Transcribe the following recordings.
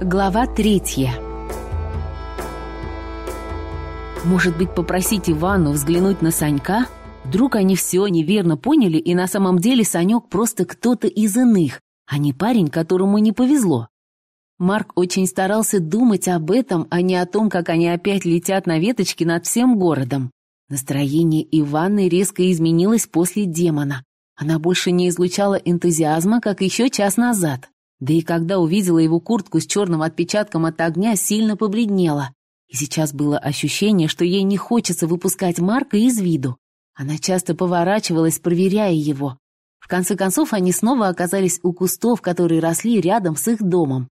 Глава третья. Может быть, попросить Ивану взглянуть на Санька? Вдруг они все неверно поняли, и на самом деле Санек просто кто-то из иных, а не парень, которому не повезло. Марк очень старался думать об этом, а не о том, как они опять летят на веточке над всем городом. Настроение Иваны резко изменилось после демона. Она больше не излучала энтузиазма, как еще час назад. Да и когда увидела его куртку с черным отпечатком от огня, сильно побледнела. И сейчас было ощущение, что ей не хочется выпускать Марка из виду. Она часто поворачивалась, проверяя его. В конце концов, они снова оказались у кустов, которые росли рядом с их домом.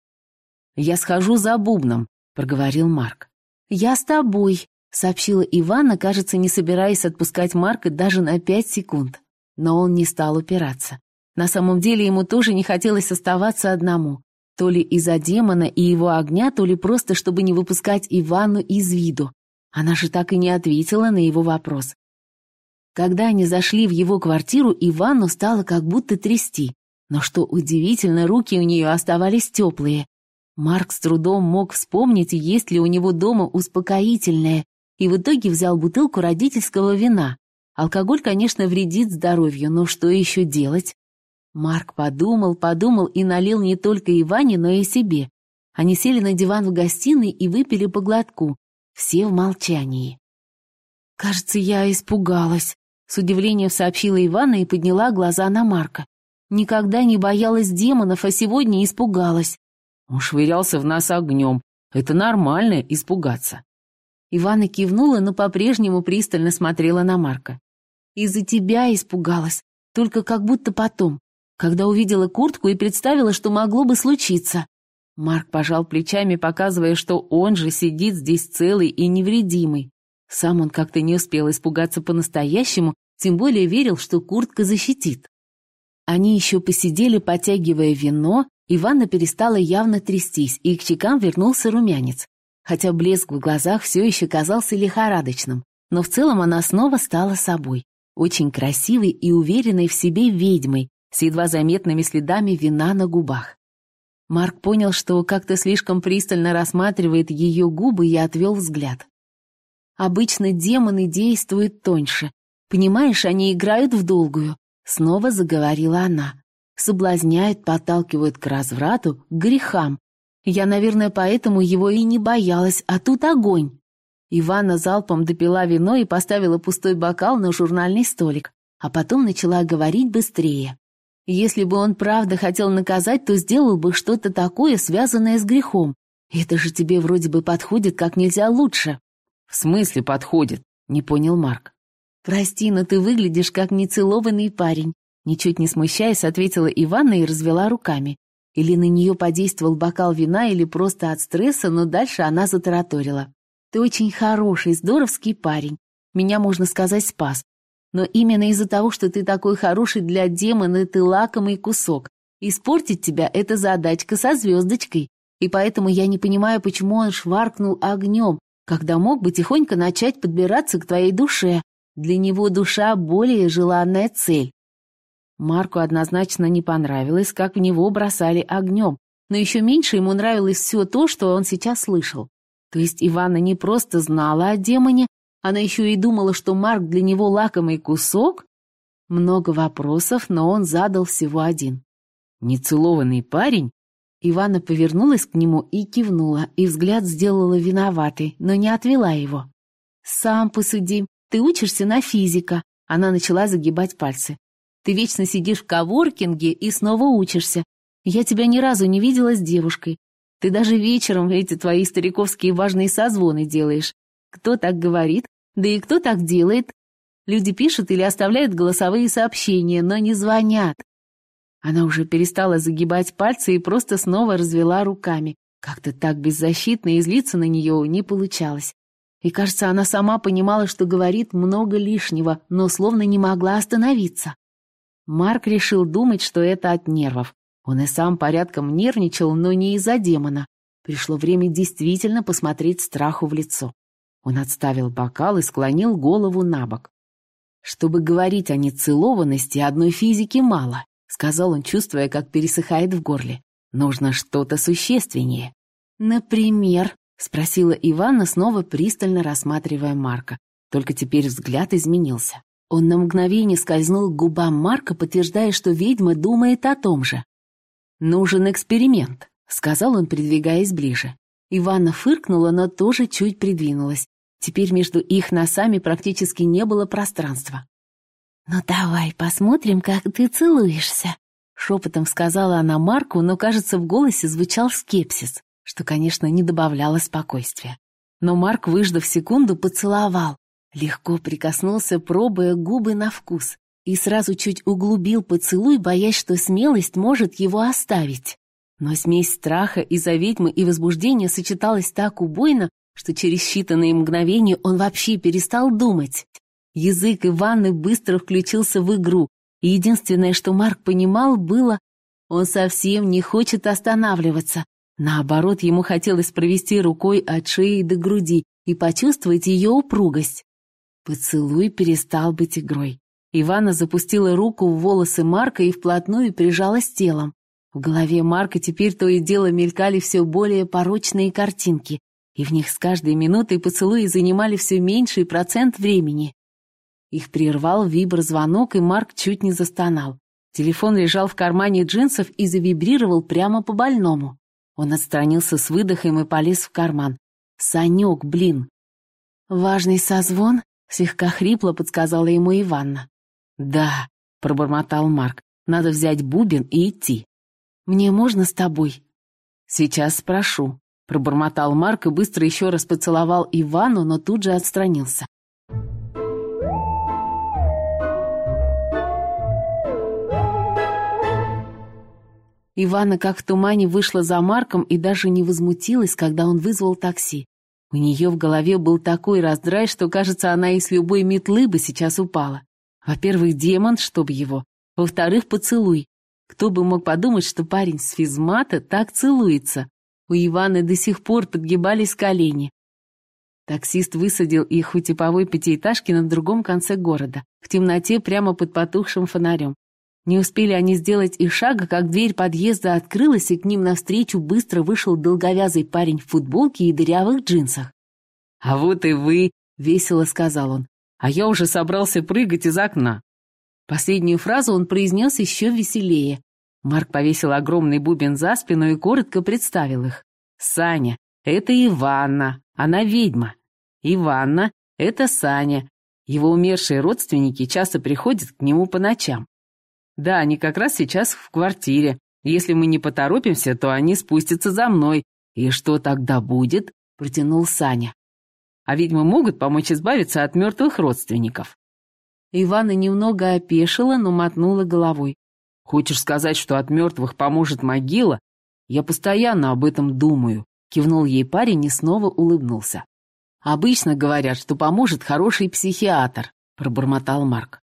«Я схожу за бубном», — проговорил Марк. «Я с тобой», — сообщила Ивана, кажется, не собираясь отпускать Марка даже на пять секунд. Но он не стал упираться. На самом деле ему тоже не хотелось оставаться одному. То ли из-за демона и его огня, то ли просто, чтобы не выпускать Ивану из виду. Она же так и не ответила на его вопрос. Когда они зашли в его квартиру, Ивану стало как будто трясти. Но что удивительно, руки у нее оставались теплые, Марк с трудом мог вспомнить, есть ли у него дома успокоительное, и в итоге взял бутылку родительского вина. Алкоголь, конечно, вредит здоровью, но что еще делать? Марк подумал, подумал и налил не только Иване, но и себе. Они сели на диван в гостиной и выпили по глотку, все в молчании. «Кажется, я испугалась», — с удивлением сообщила Ивана и подняла глаза на Марка. «Никогда не боялась демонов, а сегодня испугалась. Он швырялся в нас огнем. Это нормально, испугаться. Ивана кивнула, но по-прежнему пристально смотрела на Марка. «Из-за тебя испугалась, только как будто потом, когда увидела куртку и представила, что могло бы случиться». Марк пожал плечами, показывая, что он же сидит здесь целый и невредимый. Сам он как-то не успел испугаться по-настоящему, тем более верил, что куртка защитит. Они еще посидели, потягивая вино, Иванна перестала явно трястись, и к щекам вернулся румянец. Хотя блеск в глазах все еще казался лихорадочным, но в целом она снова стала собой. Очень красивой и уверенной в себе ведьмой, с едва заметными следами вина на губах. Марк понял, что как-то слишком пристально рассматривает ее губы и отвел взгляд. Обычно демоны действуют тоньше. Понимаешь, они играют в долгую. Снова заговорила она соблазняет, подталкивает к разврату, к грехам. Я, наверное, поэтому его и не боялась, а тут огонь. Ивана залпом допила вино и поставила пустой бокал на журнальный столик, а потом начала говорить быстрее. Если бы он правда хотел наказать, то сделал бы что-то такое, связанное с грехом. Это же тебе вроде бы подходит как нельзя лучше. В смысле подходит? Не понял Марк. Прости, но ты выглядишь как нецелованный парень. Ничуть не смущаясь, ответила Иванна и развела руками. Или на нее подействовал бокал вина, или просто от стресса, но дальше она затараторила. «Ты очень хороший, здоровский парень. Меня, можно сказать, спас. Но именно из-за того, что ты такой хороший для демона, ты лакомый кусок. Испортить тебя — это задачка со звездочкой. И поэтому я не понимаю, почему он шваркнул огнем, когда мог бы тихонько начать подбираться к твоей душе. Для него душа — более желанная цель. Марку однозначно не понравилось, как в него бросали огнем, но еще меньше ему нравилось все то, что он сейчас слышал. То есть Ивана не просто знала о демоне, она еще и думала, что Марк для него лакомый кусок? Много вопросов, но он задал всего один. «Нецелованный парень?» Ивана повернулась к нему и кивнула, и взгляд сделала виноватый, но не отвела его. «Сам посуди, ты учишься на физика», она начала загибать пальцы. Ты вечно сидишь в коворкинге и снова учишься. Я тебя ни разу не видела с девушкой. Ты даже вечером эти твои стариковские важные созвоны делаешь. Кто так говорит? Да и кто так делает? Люди пишут или оставляют голосовые сообщения, но не звонят. Она уже перестала загибать пальцы и просто снова развела руками. Как-то так беззащитно и злиться на нее не получалось. И, кажется, она сама понимала, что говорит много лишнего, но словно не могла остановиться. Марк решил думать, что это от нервов. Он и сам порядком нервничал, но не из-за демона. Пришло время действительно посмотреть страху в лицо. Он отставил бокал и склонил голову на бок. «Чтобы говорить о нецелованности, одной физики мало», — сказал он, чувствуя, как пересыхает в горле. «Нужно что-то существеннее. «Например?» — спросила Ивана, снова пристально рассматривая Марка. Только теперь взгляд изменился. Он на мгновение скользнул к губам Марка, подтверждая, что ведьма думает о том же. «Нужен эксперимент», — сказал он, придвигаясь ближе. Ивана фыркнула, но тоже чуть придвинулась. Теперь между их носами практически не было пространства. «Ну давай посмотрим, как ты целуешься», — шепотом сказала она Марку, но, кажется, в голосе звучал скепсис, что, конечно, не добавляло спокойствия. Но Марк, выждав секунду, поцеловал, Легко прикоснулся, пробуя губы на вкус, и сразу чуть углубил поцелуй, боясь, что смелость может его оставить. Но смесь страха из-за ведьмы и возбуждения сочеталась так убойно, что через считанные мгновения он вообще перестал думать. Язык Иваны быстро включился в игру, и единственное, что Марк понимал, было, он совсем не хочет останавливаться. Наоборот, ему хотелось провести рукой от шеи до груди и почувствовать ее упругость. Поцелуй перестал быть игрой. Ивана запустила руку в волосы Марка и вплотную прижалась телом. В голове Марка теперь то и дело мелькали все более порочные картинки, и в них с каждой минутой поцелуи занимали все меньший процент времени. Их прервал вибр-звонок, и Марк чуть не застонал. Телефон лежал в кармане джинсов и завибрировал прямо по больному. Он отстранился с выдохом и полез в карман. «Санек, блин!» «Важный созвон?» Слегка хрипло подсказала ему Иванна. «Да», — пробормотал Марк, — «надо взять бубен и идти». «Мне можно с тобой?» «Сейчас спрошу», — пробормотал Марк и быстро еще раз поцеловал Ивану, но тут же отстранился. Ивана как в тумане вышла за Марком и даже не возмутилась, когда он вызвал такси. У нее в голове был такой раздрай, что, кажется, она из любой метлы бы сейчас упала. Во-первых, демон, чтоб его. Во-вторых, поцелуй. Кто бы мог подумать, что парень с физмата так целуется. У Иваны до сих пор подгибались колени. Таксист высадил их у типовой пятиэтажки на другом конце города, в темноте прямо под потухшим фонарем. Не успели они сделать и шага, как дверь подъезда открылась, и к ним навстречу быстро вышел долговязый парень в футболке и дырявых джинсах. «А вот и вы!» — весело сказал он. «А я уже собрался прыгать из окна». Последнюю фразу он произнес еще веселее. Марк повесил огромный бубен за спину и коротко представил их. «Саня, это Иванна, она ведьма. Иванна, это Саня. Его умершие родственники часто приходят к нему по ночам. Да, они как раз сейчас в квартире. Если мы не поторопимся, то они спустятся за мной. И что тогда будет? Протянул Саня. А ведь мы могут помочь избавиться от мертвых родственников. Ивана немного опешила, но мотнула головой. Хочешь сказать, что от мертвых поможет могила? Я постоянно об этом думаю. Кивнул ей парень и снова улыбнулся. Обычно говорят, что поможет хороший психиатр, пробормотал Марк.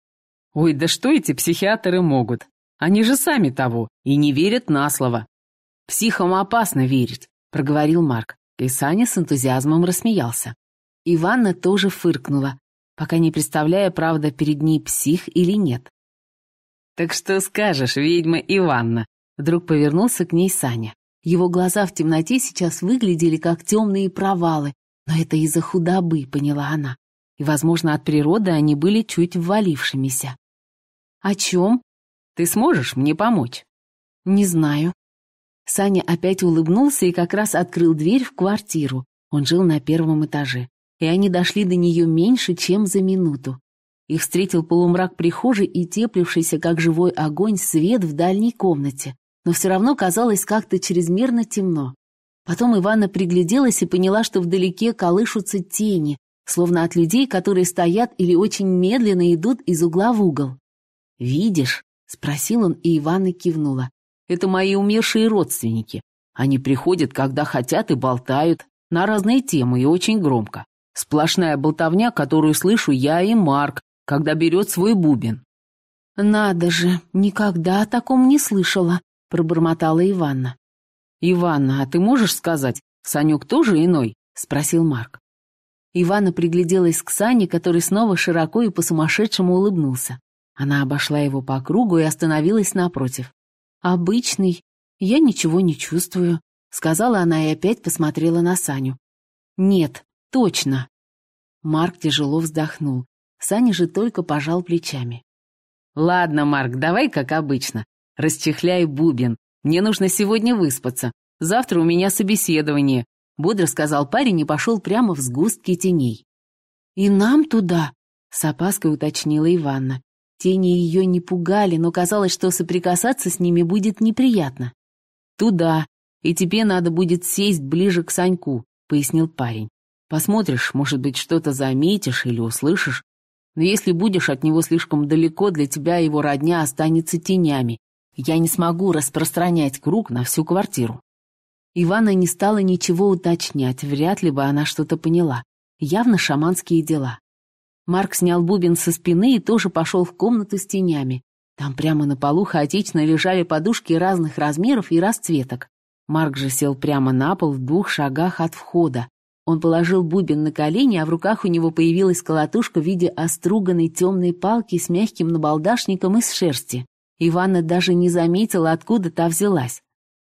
Ой, да что эти психиатры могут? Они же сами того и не верят на слово. Психам опасно верить, проговорил Марк, и Саня с энтузиазмом рассмеялся. Иванна тоже фыркнула, пока не представляя, правда, перед ней псих или нет. «Так что скажешь, ведьма Иванна?» Вдруг повернулся к ней Саня. Его глаза в темноте сейчас выглядели как темные провалы, но это из-за худобы, поняла она. И, возможно, от природы они были чуть ввалившимися. «О чем?» «Ты сможешь мне помочь?» «Не знаю». Саня опять улыбнулся и как раз открыл дверь в квартиру. Он жил на первом этаже. И они дошли до нее меньше, чем за минуту. Их встретил полумрак прихожей и теплившийся, как живой огонь, свет в дальней комнате. Но все равно казалось как-то чрезмерно темно. Потом Ивана пригляделась и поняла, что вдалеке колышутся тени, словно от людей, которые стоят или очень медленно идут из угла в угол. «Видишь?» — спросил он, и Ивана кивнула. «Это мои умершие родственники. Они приходят, когда хотят, и болтают на разные темы и очень громко. Сплошная болтовня, которую слышу я и Марк, когда берет свой бубен». «Надо же, никогда о таком не слышала», — пробормотала Иванна. «Иванна, а ты можешь сказать, Санек тоже иной?» — спросил Марк. Ивана пригляделась к Сане, который снова широко и по-сумасшедшему улыбнулся. Она обошла его по кругу и остановилась напротив. «Обычный. Я ничего не чувствую». — сказала она и опять посмотрела на Саню. «Нет, точно». Марк тяжело вздохнул. Саня же только пожал плечами. «Ладно, Марк, давай как обычно. Расчехляй бубен. Мне нужно сегодня выспаться. Завтра у меня собеседование», — бодро сказал парень и пошел прямо в сгустки теней. «И нам туда?» — с опаской уточнила Иванна. Тени ее не пугали, но казалось, что соприкасаться с ними будет неприятно. «Туда. И тебе надо будет сесть ближе к Саньку», — пояснил парень. «Посмотришь, может быть, что-то заметишь или услышишь. Но если будешь от него слишком далеко, для тебя его родня останется тенями. Я не смогу распространять круг на всю квартиру». Ивана не стала ничего уточнять, вряд ли бы она что-то поняла. Явно шаманские дела. Марк снял бубен со спины и тоже пошел в комнату с тенями. Там прямо на полу хаотично лежали подушки разных размеров и расцветок. Марк же сел прямо на пол в двух шагах от входа. Он положил бубен на колени, а в руках у него появилась колотушка в виде оструганной темной палки с мягким набалдашником из шерсти. Ивана даже не заметила, откуда та взялась.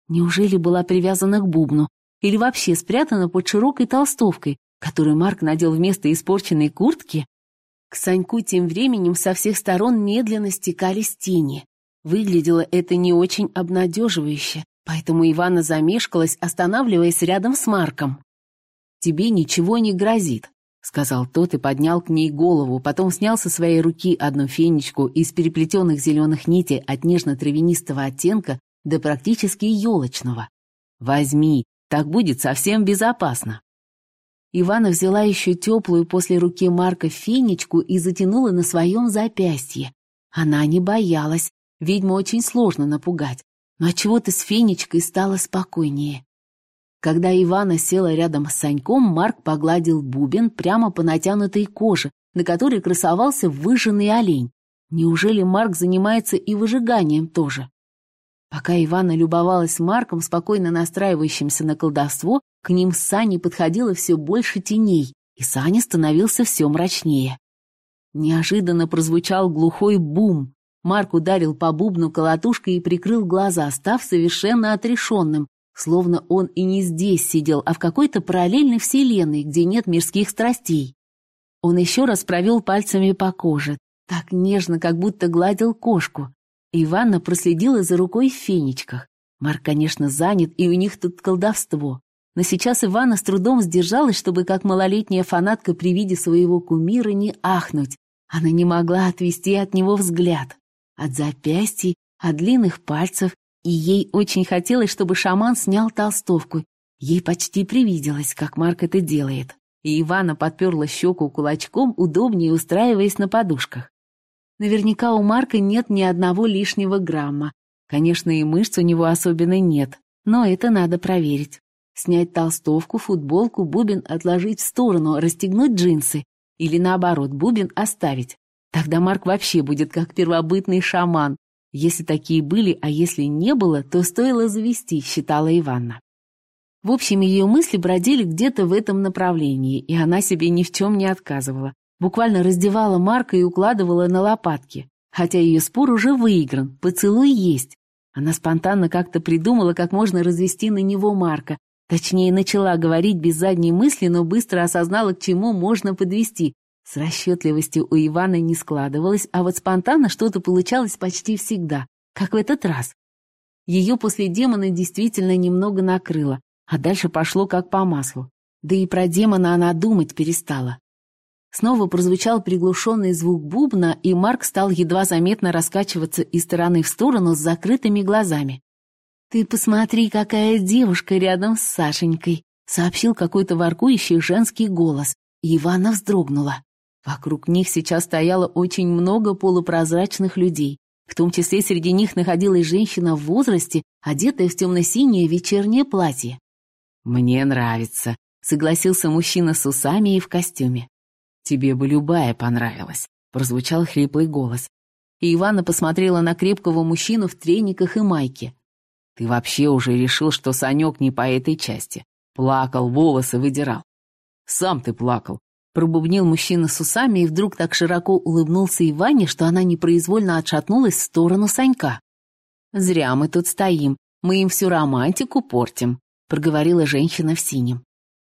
Неужели была привязана к бубну? Или вообще спрятана под широкой толстовкой, которую Марк надел вместо испорченной куртки? К Саньку тем временем со всех сторон медленно стекались тени. Выглядело это не очень обнадеживающе, поэтому Ивана замешкалась, останавливаясь рядом с Марком. «Тебе ничего не грозит», — сказал тот и поднял к ней голову, потом снял со своей руки одну фенечку из переплетенных зеленых нитей от нежно-травянистого оттенка до практически елочного. «Возьми, так будет совсем безопасно». Ивана взяла еще теплую после руки Марка фенечку и затянула на своем запястье. Она не боялась, ведьму очень сложно напугать, но отчего-то с фенечкой стало спокойнее. Когда Ивана села рядом с Саньком, Марк погладил бубен прямо по натянутой коже, на которой красовался выжженный олень. Неужели Марк занимается и выжиганием тоже? Пока Ивана любовалась Марком, спокойно настраивающимся на колдовство, к ним с Саней подходило все больше теней, и Саня становился все мрачнее. Неожиданно прозвучал глухой бум. Марк ударил по бубну колотушкой и прикрыл глаза, став совершенно отрешенным, словно он и не здесь сидел, а в какой-то параллельной вселенной, где нет мирских страстей. Он еще раз провел пальцами по коже, так нежно, как будто гладил кошку, Иванна проследила за рукой в фенечках. Марк, конечно, занят, и у них тут колдовство. Но сейчас Ивана с трудом сдержалась, чтобы как малолетняя фанатка при виде своего кумира не ахнуть. Она не могла отвести от него взгляд. От запястья, от длинных пальцев, и ей очень хотелось, чтобы шаман снял толстовку. Ей почти привиделось, как Марк это делает. И Ивана подперла щеку кулачком, удобнее устраиваясь на подушках. Наверняка у Марка нет ни одного лишнего грамма. Конечно, и мышц у него особенно нет, но это надо проверить. Снять толстовку, футболку, бубен отложить в сторону, расстегнуть джинсы. Или наоборот, бубен оставить. Тогда Марк вообще будет как первобытный шаман. Если такие были, а если не было, то стоило завести, считала Иванна. В общем, ее мысли бродили где-то в этом направлении, и она себе ни в чем не отказывала. Буквально раздевала Марка и укладывала на лопатки. Хотя ее спор уже выигран, поцелуй есть. Она спонтанно как-то придумала, как можно развести на него Марка. Точнее, начала говорить без задней мысли, но быстро осознала, к чему можно подвести. С расчетливостью у Ивана не складывалось, а вот спонтанно что-то получалось почти всегда, как в этот раз. Ее после демона действительно немного накрыло, а дальше пошло как по маслу. Да и про демона она думать перестала. Снова прозвучал приглушенный звук бубна, и Марк стал едва заметно раскачиваться из стороны в сторону с закрытыми глазами. «Ты посмотри, какая девушка рядом с Сашенькой!» — сообщил какой-то воркующий женский голос, Ивана вздрогнула. Вокруг них сейчас стояло очень много полупрозрачных людей. В том числе среди них находилась женщина в возрасте, одетая в темно-синее вечернее платье. «Мне нравится», — согласился мужчина с усами и в костюме. «Тебе бы любая понравилась», — прозвучал хриплый голос. И Ивана посмотрела на крепкого мужчину в трениках и майке. «Ты вообще уже решил, что Санек не по этой части. Плакал, волосы выдирал». «Сам ты плакал», — пробубнил мужчина с усами и вдруг так широко улыбнулся Иване, что она непроизвольно отшатнулась в сторону Санька. «Зря мы тут стоим, мы им всю романтику портим», проговорила женщина в синем.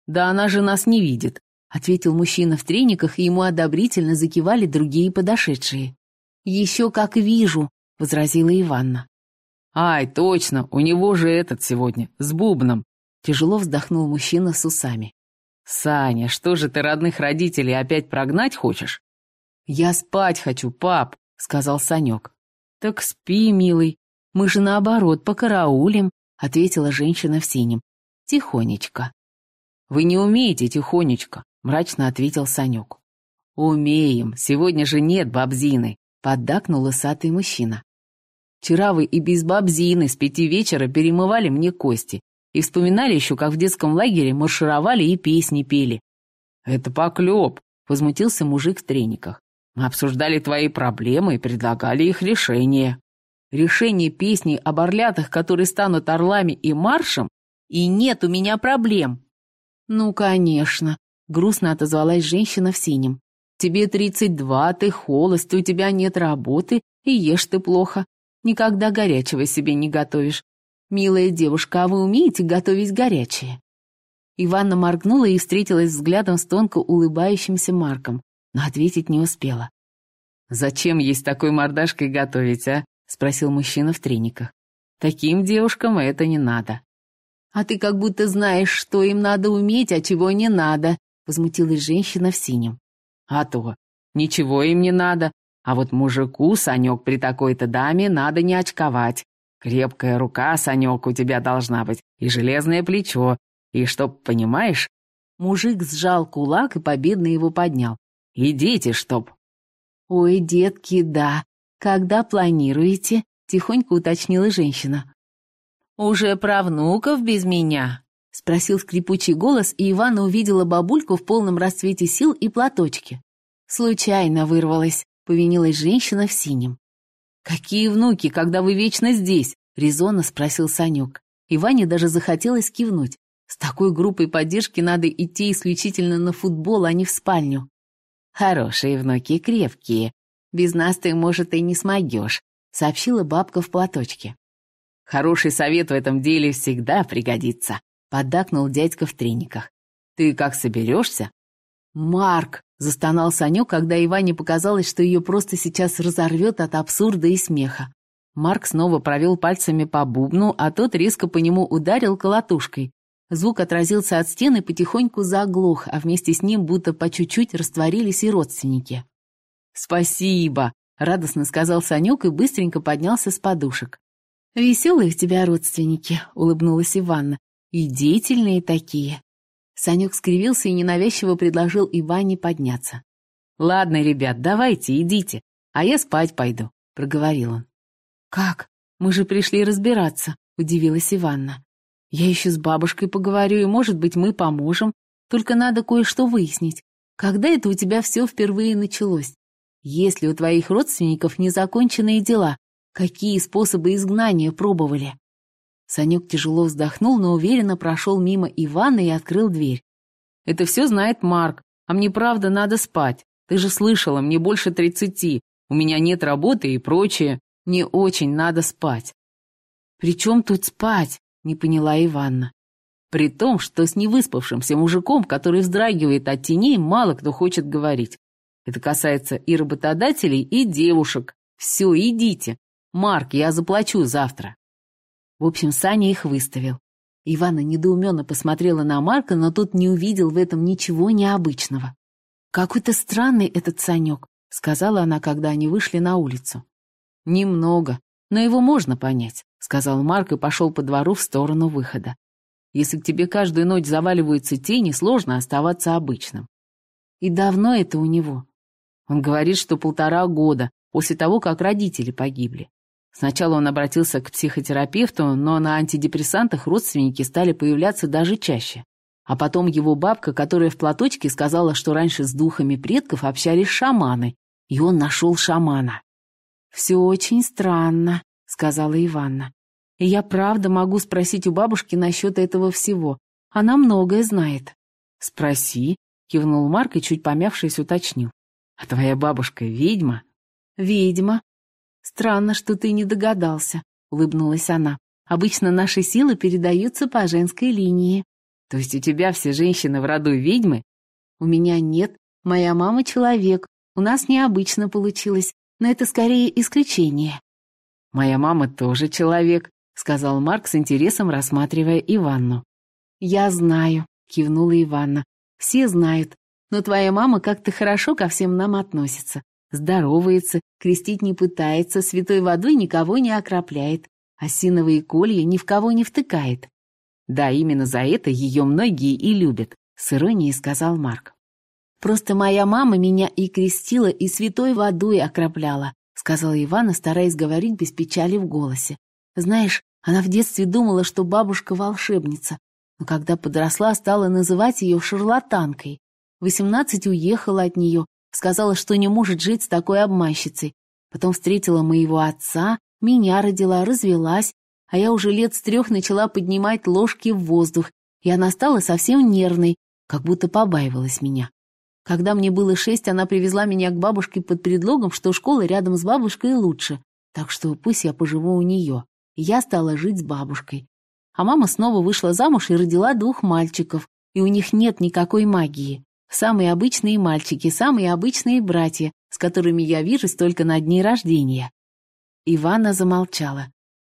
«Да она же нас не видит», — ответил мужчина в трениках, и ему одобрительно закивали другие подошедшие. «Еще как вижу», — возразила Иванна. «Ай, точно, у него же этот сегодня, с бубном», — тяжело вздохнул мужчина с усами. «Саня, что же ты родных родителей опять прогнать хочешь?» «Я спать хочу, пап», — сказал Санек. «Так спи, милый, мы же наоборот покараулим», — ответила женщина в синем. «Тихонечко». «Вы не умеете тихонечко», — мрачно ответил Санек. «Умеем, сегодня же нет бабзины», — поддакнул лысатый мужчина. «Вчера вы и без бабзины с пяти вечера перемывали мне кости и вспоминали еще, как в детском лагере маршировали и песни пели». «Это поклеп», — возмутился мужик в трениках. «Мы обсуждали твои проблемы и предлагали их решение». «Решение песни об орлятах, которые станут орлами и маршем? И нет у меня проблем», «Ну, конечно», — грустно отозвалась женщина в синем. «Тебе тридцать два, ты холост, у тебя нет работы, и ешь ты плохо. Никогда горячего себе не готовишь. Милая девушка, а вы умеете готовить горячее?» Иванна моргнула и встретилась взглядом с тонко улыбающимся Марком, но ответить не успела. «Зачем есть такой мордашкой готовить, а?» — спросил мужчина в трениках. «Таким девушкам это не надо». «А ты как будто знаешь, что им надо уметь, а чего не надо», — возмутилась женщина в синем. «А то, ничего им не надо, а вот мужику, Санек, при такой-то даме надо не очковать. Крепкая рука, Санек, у тебя должна быть, и железное плечо, и чтоб, понимаешь...» Мужик сжал кулак и победно его поднял. «И дети, чтоб...» «Ой, детки, да. Когда планируете?» — тихонько уточнила женщина. «Уже правнуков без меня?» — спросил скрипучий голос, и Ивана увидела бабульку в полном расцвете сил и платочке. Случайно вырвалась, повинилась женщина в синем. «Какие внуки, когда вы вечно здесь?» — резонно спросил Санек. Иване даже захотелось кивнуть. С такой группой поддержки надо идти исключительно на футбол, а не в спальню. «Хорошие внуки, крепкие. Без нас ты, может, и не смогешь», — сообщила бабка в платочке. Хороший совет в этом деле всегда пригодится», — поддакнул дядька в трениках. «Ты как соберешься?» «Марк!» — застонал Санек, когда Иване показалось, что ее просто сейчас разорвет от абсурда и смеха. Марк снова провел пальцами по бубну, а тот резко по нему ударил колотушкой. Звук отразился от стены, потихоньку заглох, а вместе с ним будто по чуть-чуть растворились и родственники. «Спасибо!» — радостно сказал Санек и быстренько поднялся с подушек. «Веселые у тебя родственники», — улыбнулась Иванна. «И деятельные такие». Санек скривился и ненавязчиво предложил Иване подняться. «Ладно, ребят, давайте, идите, а я спать пойду», — проговорил он. «Как? Мы же пришли разбираться», — удивилась Иванна. «Я еще с бабушкой поговорю, и, может быть, мы поможем. Только надо кое-что выяснить. Когда это у тебя все впервые началось? Есть ли у твоих родственников незаконченные дела? Какие способы изгнания пробовали? Санек тяжело вздохнул, но уверенно прошел мимо Ивана и открыл дверь. «Это все знает Марк, а мне правда надо спать. Ты же слышала, мне больше тридцати, у меня нет работы и прочее. Мне очень надо спать». «При чем тут спать?» — не поняла Иванна. «При том, что с невыспавшимся мужиком, который вздрагивает от теней, мало кто хочет говорить. Это касается и работодателей, и девушек. Все, идите, «Марк, я заплачу завтра». В общем, Саня их выставил. Ивана недоуменно посмотрела на Марка, но тот не увидел в этом ничего необычного. «Какой-то странный этот Санек», — сказала она, когда они вышли на улицу. «Немного, но его можно понять», — сказал Марк и пошел по двору в сторону выхода. «Если к тебе каждую ночь заваливаются тени, сложно оставаться обычным». «И давно это у него?» Он говорит, что полтора года, после того, как родители погибли. Сначала он обратился к психотерапевту, но на антидепрессантах родственники стали появляться даже чаще. А потом его бабка, которая в платочке, сказала, что раньше с духами предков общались шаманы, и он нашел шамана. «Все очень странно», — сказала Иванна. «И я правда могу спросить у бабушки насчет этого всего. Она многое знает». «Спроси», — кивнул Марк и, чуть помявшись, уточнил. «А твоя бабушка ведьма?» «Ведьма», «Странно, что ты не догадался», — улыбнулась она. Обычно наши силы передаются по женской линии. То есть у тебя все женщины в роду ведьмы? У меня нет. Моя мама человек. У нас необычно получилось, но это скорее исключение. Моя мама тоже человек, сказал Марк с интересом, рассматривая Иванну. Я знаю, кивнула Иванна. Все знают. Но твоя мама как-то хорошо ко всем нам относится. Здоровается, крестить не пытается, святой водой никого не окропляет, осиновые колья ни в кого не втыкает. Да, именно за это ее многие и любят, с иронией сказал Марк. Просто моя мама меня и крестила, и святой водой окропляла, сказала Ивана, стараясь говорить без печали в голосе. Знаешь, она в детстве думала, что бабушка волшебница, но когда подросла, стала называть ее шарлатанкой. Восемнадцать уехала от нее, сказала, что не может жить с такой обманщицей. Потом встретила моего отца, меня родила, развелась, а я уже лет с трех начала поднимать ложки в воздух, и она стала совсем нервной, как будто побаивалась меня. Когда мне было шесть, она привезла меня к бабушке под предлогом, что школа рядом с бабушкой лучше, так что пусть я поживу у нее. Я стала жить с бабушкой. А мама снова вышла замуж и родила двух мальчиков, и у них нет никакой магии. Самые обычные мальчики, самые обычные братья, с которыми я вижусь только на дни рождения. Ивана замолчала.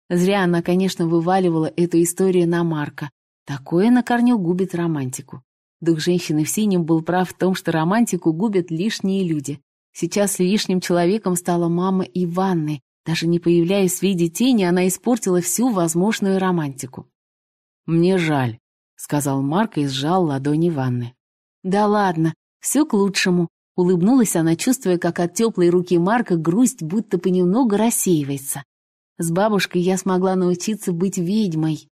Зря она, конечно, вываливала эту историю на Марка. Такое на корню губит романтику. Дух женщины в синем был прав в том, что романтику губят лишние люди. Сейчас лишним человеком стала мама Иванны. Даже не появляясь в виде тени, она испортила всю возможную романтику. «Мне жаль», — сказал Марк и сжал ладони Иванны. «Да ладно, все к лучшему», — улыбнулась она, чувствуя, как от теплой руки Марка грусть будто понемногу рассеивается. «С бабушкой я смогла научиться быть ведьмой».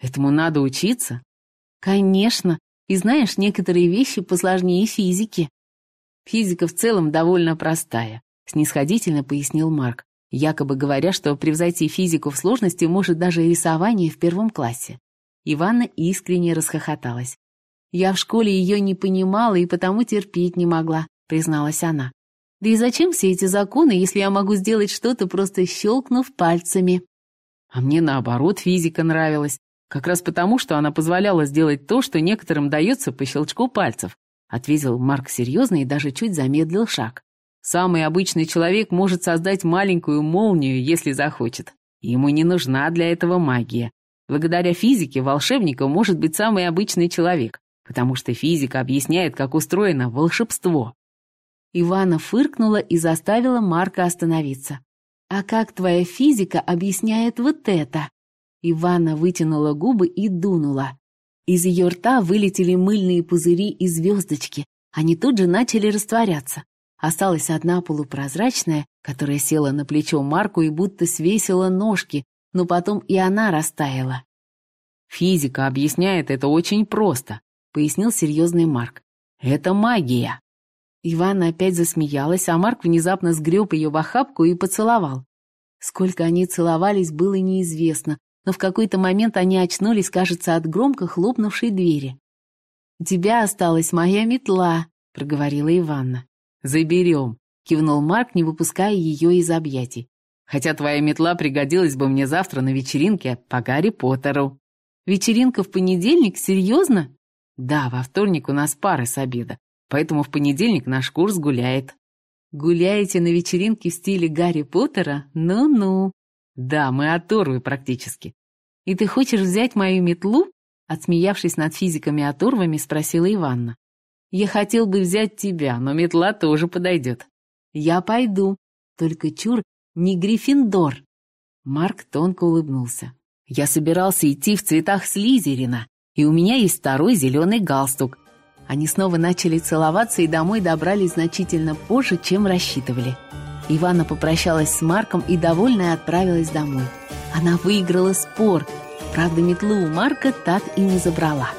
«Этому надо учиться?» «Конечно. И знаешь, некоторые вещи посложнее физики». «Физика в целом довольно простая», — снисходительно пояснил Марк, якобы говоря, что превзойти физику в сложности может даже рисование в первом классе. Иванна искренне расхохоталась. Я в школе ее не понимала и потому терпеть не могла, призналась она. Да и зачем все эти законы, если я могу сделать что-то, просто щелкнув пальцами? А мне наоборот физика нравилась, как раз потому, что она позволяла сделать то, что некоторым дается по щелчку пальцев, ответил Марк серьезно и даже чуть замедлил шаг. Самый обычный человек может создать маленькую молнию, если захочет. Ему не нужна для этого магия. Благодаря физике волшебником может быть самый обычный человек потому что физика объясняет, как устроено волшебство. Ивана фыркнула и заставила Марка остановиться. «А как твоя физика объясняет вот это?» Ивана вытянула губы и дунула. Из ее рта вылетели мыльные пузыри и звездочки. Они тут же начали растворяться. Осталась одна полупрозрачная, которая села на плечо Марку и будто свесила ножки, но потом и она растаяла. Физика объясняет это очень просто. — пояснил серьезный Марк. «Это магия!» Ивана опять засмеялась, а Марк внезапно сгреб ее в охапку и поцеловал. Сколько они целовались, было неизвестно, но в какой-то момент они очнулись, кажется, от громко хлопнувшей двери. «У тебя осталась моя метла», — проговорила Иванна. «Заберем», — кивнул Марк, не выпуская ее из объятий. «Хотя твоя метла пригодилась бы мне завтра на вечеринке по Гарри Поттеру». «Вечеринка в понедельник? Серьезно?» Да, во вторник у нас пары с обеда, поэтому в понедельник наш курс гуляет. Гуляете на вечеринке в стиле Гарри Поттера? Ну-ну. Да, мы оторвы практически. И ты хочешь взять мою метлу? Отсмеявшись над физиками-оторвами, спросила Иванна. Я хотел бы взять тебя, но метла тоже подойдет. Я пойду. Только чур, не Гриффиндор. Марк тонко улыбнулся. Я собирался идти в цветах Слизерина, и у меня есть второй зеленый галстук. Они снова начали целоваться и домой добрались значительно позже, чем рассчитывали. Ивана попрощалась с Марком и, довольная, отправилась домой. Она выиграла спор, правда, метлу у Марка так и не забрала.